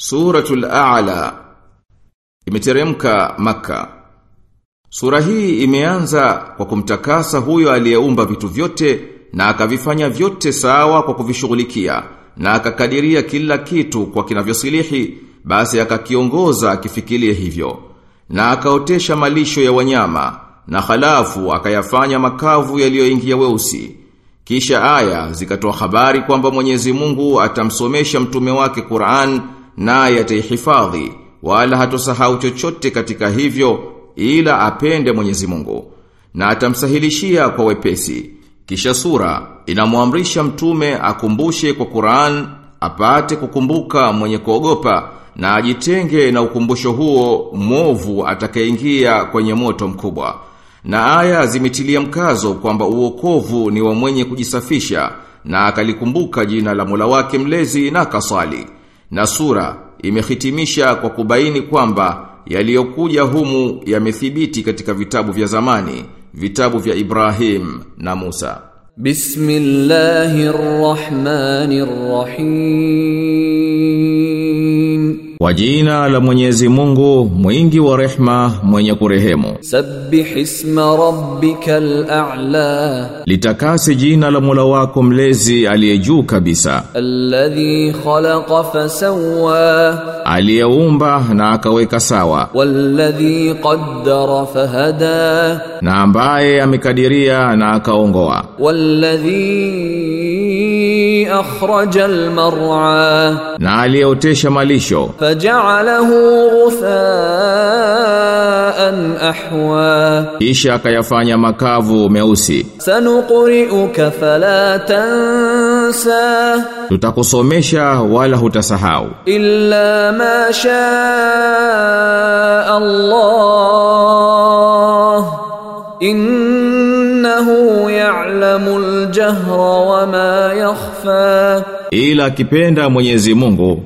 Suratul A'la. Imeteremka maka Sura hii imeanza kwa kumtakasa huyo aliyeumba vitu vyote na akavifanya vyote sawa kwa kuvishughulikia na akakadiria kila kitu kwa kinavyosilihi basi akakiongoza akifikirie hivyo na akaotesha malisho ya wanyama na halafu akayafanya makavu yaliyoingia weusi. Kisha aya zikatoa habari kwamba Mwenyezi Mungu atamsomesha mtume wake Qur'an naye ataihifadhi wala hatosahau chochote katika hivyo ila apende Mwenyezi Mungu na atamsahilishia kwa wepesi kisha sura inamwamrisha mtume akumbushe kwa Qur'an apate kukumbuka mwenye kuogopa na ajitenge na ukumbusho huo mwovu atakayeingia kwenye moto mkubwa na aya zimetilia mkazo kwamba uokovu ni wa mwenye kujisafisha na akalikumbuka jina la Mola wake mlezi na kasali. Na sura imehitimisha kwa kubaini kwamba yaliyokuja humu yamethibiti katika vitabu vya zamani, vitabu vya Ibrahim na Musa. Bismillahirrahmanirrahim. Kwa jina la Mwenyezi Mungu, mwingi wa rehma, mwenye kurehemu. Sabbih isma rabbikal a'la. Litakasi jina la Mola wako mlezi aliye juu kabisa, Alladhi khalaqa fasawwa aliyeumba na akaweka sawa. Walladhi qaddara fahada. Na ambaye amekadiria na akaongoa. Walladhi akhraja almar'a. Na aliyeotesha malisho. Faja'alahu ghuthaan ahwa. Kisha akayafanya makavu meusi. Sanuqri'uka fala tan tansa Tutakusomesha wala hutasahau. Illa ma sha Allah. Innahu ya'lamul jahra wa ma yakhfa. Ila akipenda Mwenyezi Mungu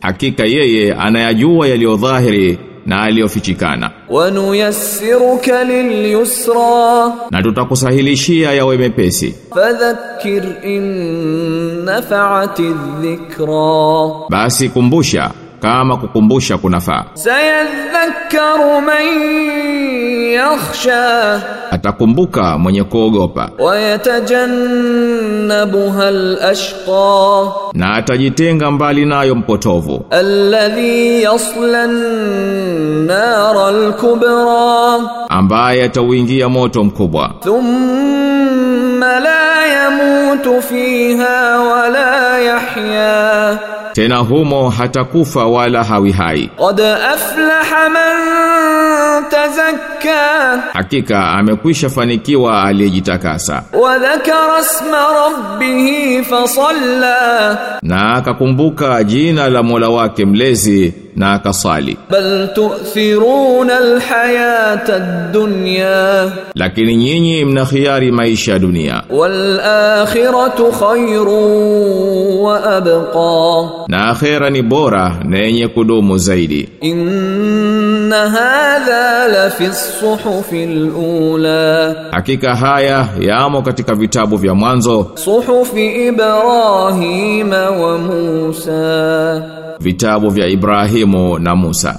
hakika yeye anayajua yaliyo dhahiri na aliyofichikana wanuyassiruka lilyusra na tutakusahilishia yawe mepesi. Fadhakkir in nafaati dhikra. Basi kumbusha kama kukumbusha kunafaa. Sayadhakkaru man yakhsha. Atakumbuka mwenye kuogopa. Wayatajannabuha alashqa na atajitenga mbali nayo mpotovu. Alladhi yasla an-nar al-kubra ambaye atauingia moto mkubwa. Thumma la yamutu fiha wala yahya tena humo hatakufa wala hawi hai. Qad aflaha man tazakka. Hakika amekwisha fanikiwa aliyejitakasa. Wa dhakara isma rabbih fasalla na akakumbuka jina la Mola wake mlezi na akasali. Bal tu'thiruna alhayata ad-dunya. Lakini nyinyi mna khiari maisha ya dunia. Wal akhiratu khairun wa abqa na akhera ni bora na yenye kudumu zaidi. Inna hadha la fi suhufi alula hakika haya yamo katika vitabu vya mwanzo. Suhufi ibrahima wa musa. Vitabu vya ibrahimu na musa.